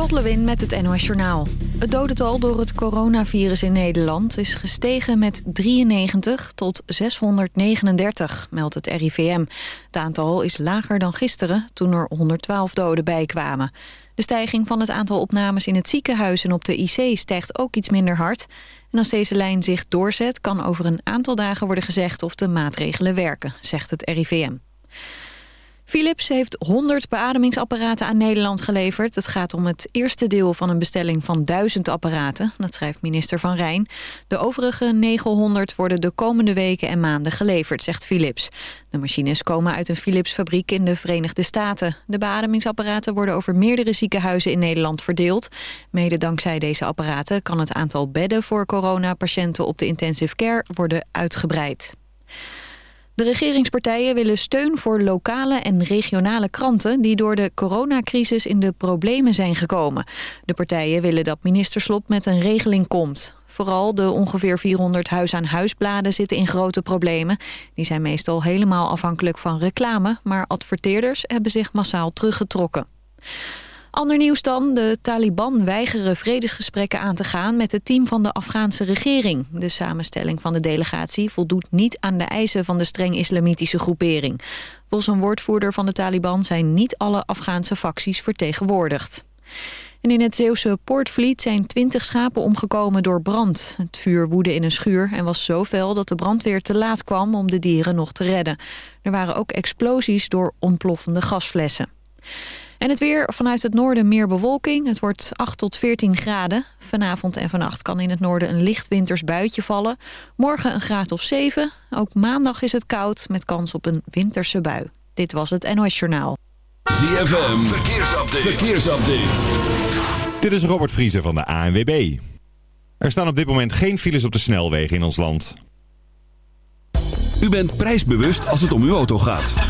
Lot Lewin met het NOS Journaal. Het dodental door het coronavirus in Nederland is gestegen met 93 tot 639, meldt het RIVM. Het aantal is lager dan gisteren, toen er 112 doden bijkwamen. De stijging van het aantal opnames in het ziekenhuis en op de IC stijgt ook iets minder hard. En als deze lijn zich doorzet, kan over een aantal dagen worden gezegd of de maatregelen werken, zegt het RIVM. Philips heeft 100 beademingsapparaten aan Nederland geleverd. Het gaat om het eerste deel van een bestelling van 1000 apparaten. Dat schrijft minister Van Rijn. De overige 900 worden de komende weken en maanden geleverd, zegt Philips. De machines komen uit een Philips-fabriek in de Verenigde Staten. De beademingsapparaten worden over meerdere ziekenhuizen in Nederland verdeeld. Mede dankzij deze apparaten kan het aantal bedden voor coronapatiënten op de intensive care worden uitgebreid. De regeringspartijen willen steun voor lokale en regionale kranten... die door de coronacrisis in de problemen zijn gekomen. De partijen willen dat minister Slop met een regeling komt. Vooral de ongeveer 400 huis-aan-huisbladen zitten in grote problemen. Die zijn meestal helemaal afhankelijk van reclame... maar adverteerders hebben zich massaal teruggetrokken. Ander nieuws dan. De Taliban weigeren vredesgesprekken aan te gaan met het team van de Afghaanse regering. De samenstelling van de delegatie voldoet niet aan de eisen van de streng islamitische groepering. Volgens een woordvoerder van de Taliban zijn niet alle Afghaanse facties vertegenwoordigd. En in het Zeeuwse Poortvliet zijn twintig schapen omgekomen door brand. Het vuur woedde in een schuur en was zo fel dat de brandweer te laat kwam om de dieren nog te redden. Er waren ook explosies door ontploffende gasflessen. En het weer vanuit het noorden meer bewolking. Het wordt 8 tot 14 graden. Vanavond en vannacht kan in het noorden een licht winters buitje vallen. Morgen een graad of 7. Ook maandag is het koud met kans op een winterse bui. Dit was het NOS Journaal. ZFM, verkeersupdate. verkeersupdate. Dit is Robert Vriezer van de ANWB. Er staan op dit moment geen files op de snelwegen in ons land. U bent prijsbewust als het om uw auto gaat.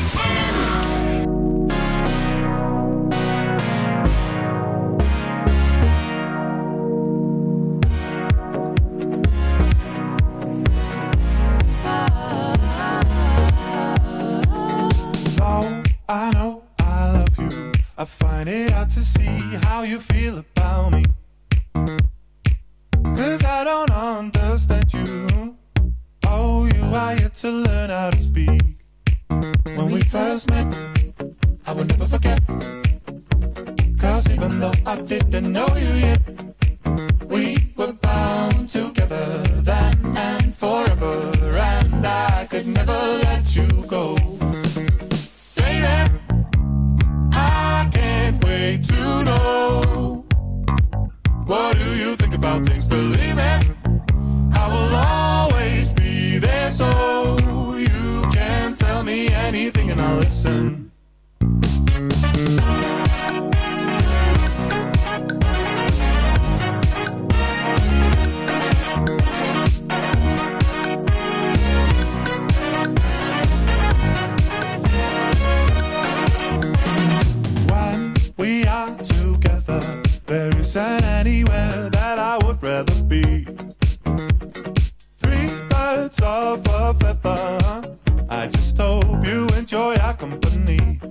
Company.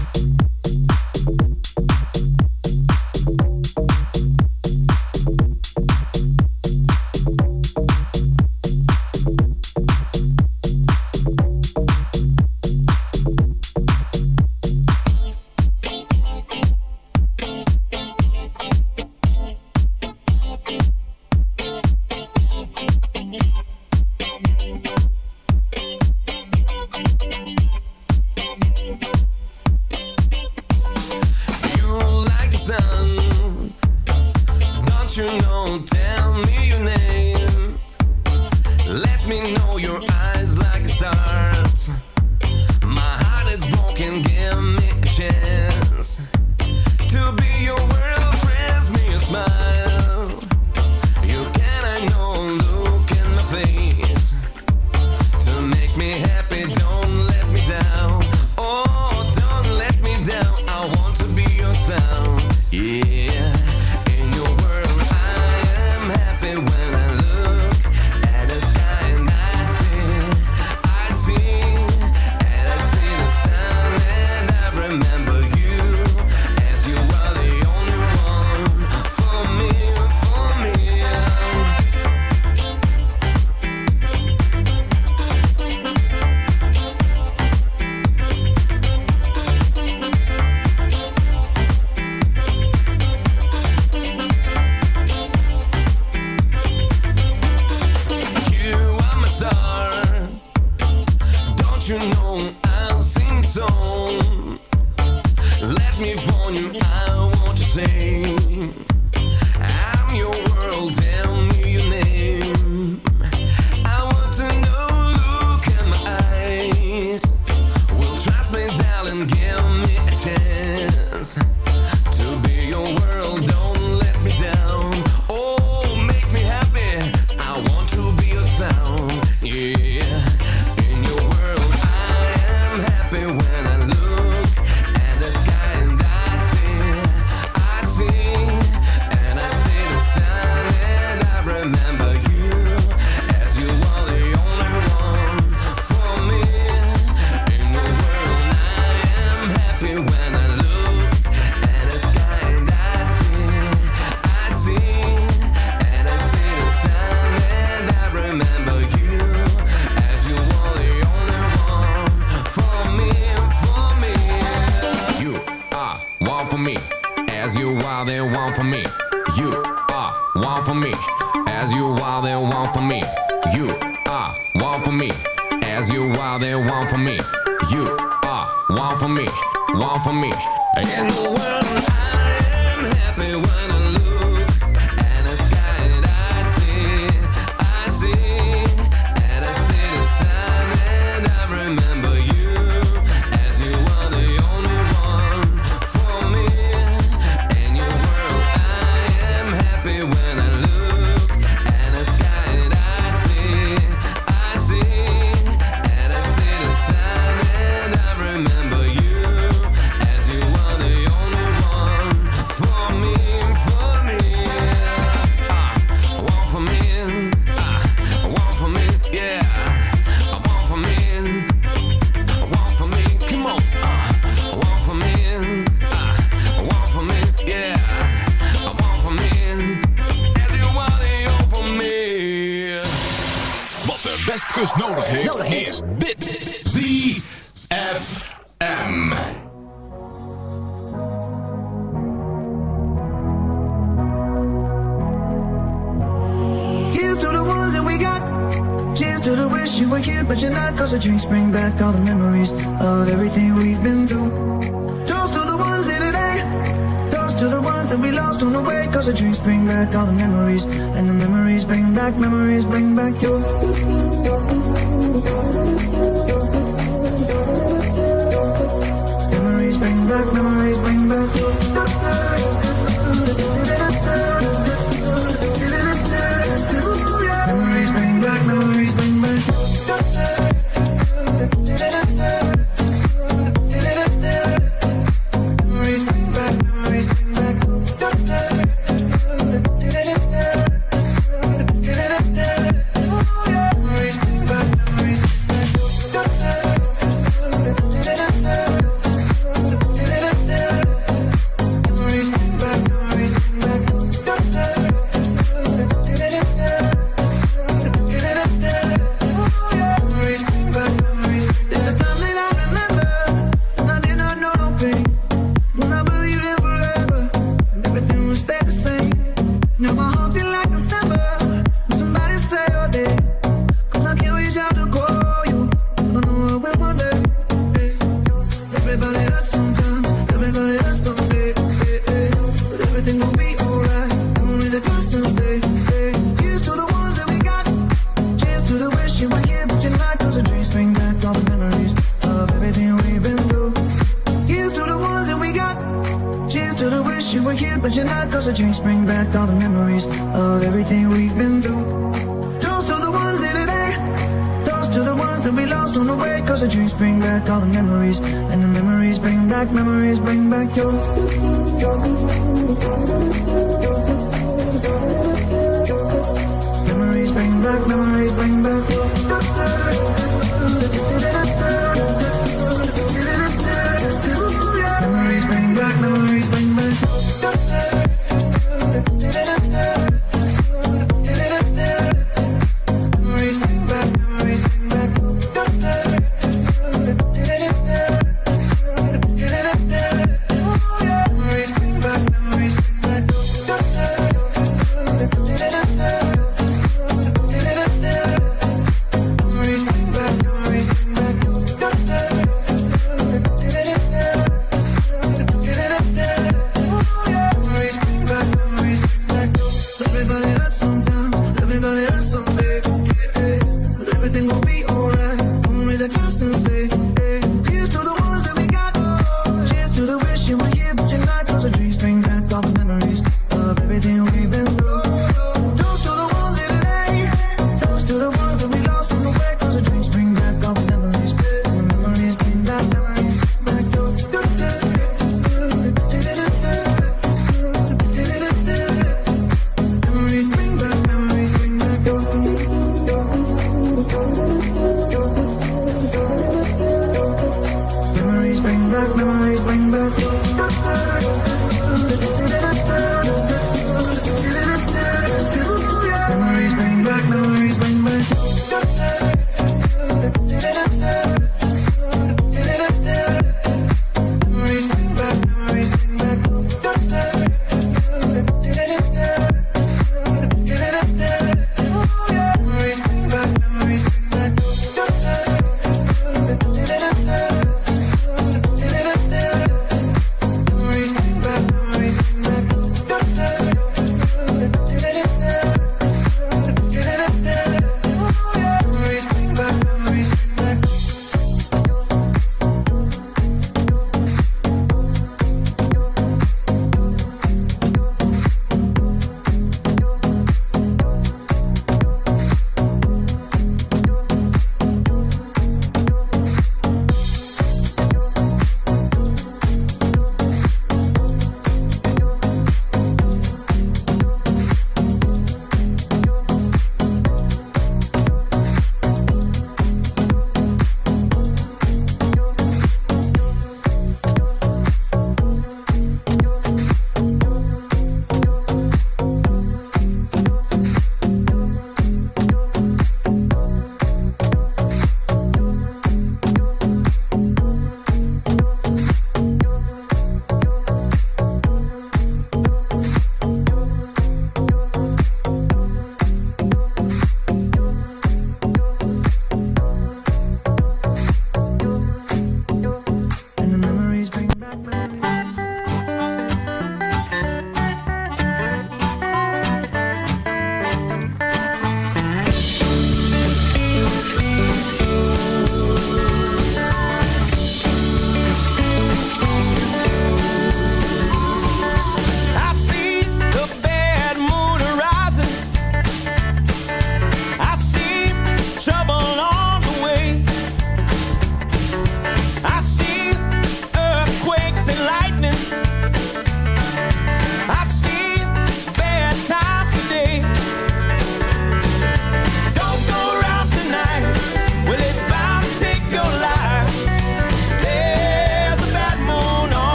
Heeft,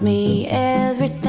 me everything,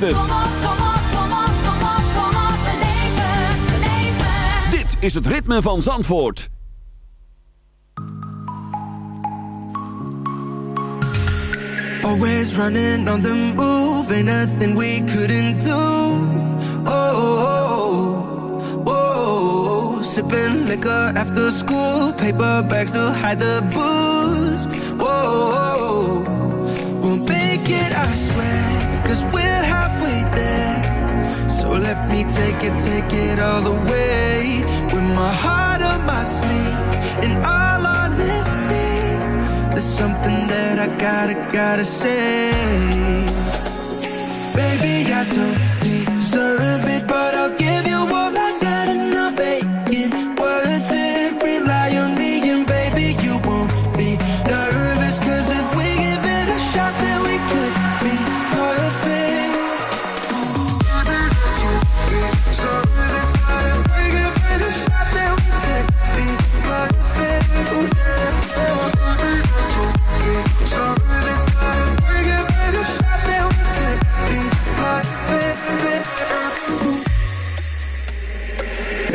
het. Dit is het ritme van Zandvoort. Always running on the move, ain't nothing we couldn't do. Oh, oh, oh, oh. sipping liquor after school, paper bags to hide the booze. Whoa, we'll make it, I swear, cause we're let me take it, take it all the way. With my heart on my sleeve, in all honesty. There's something that I gotta, gotta say. Baby, I don't deserve it, but I'll give you all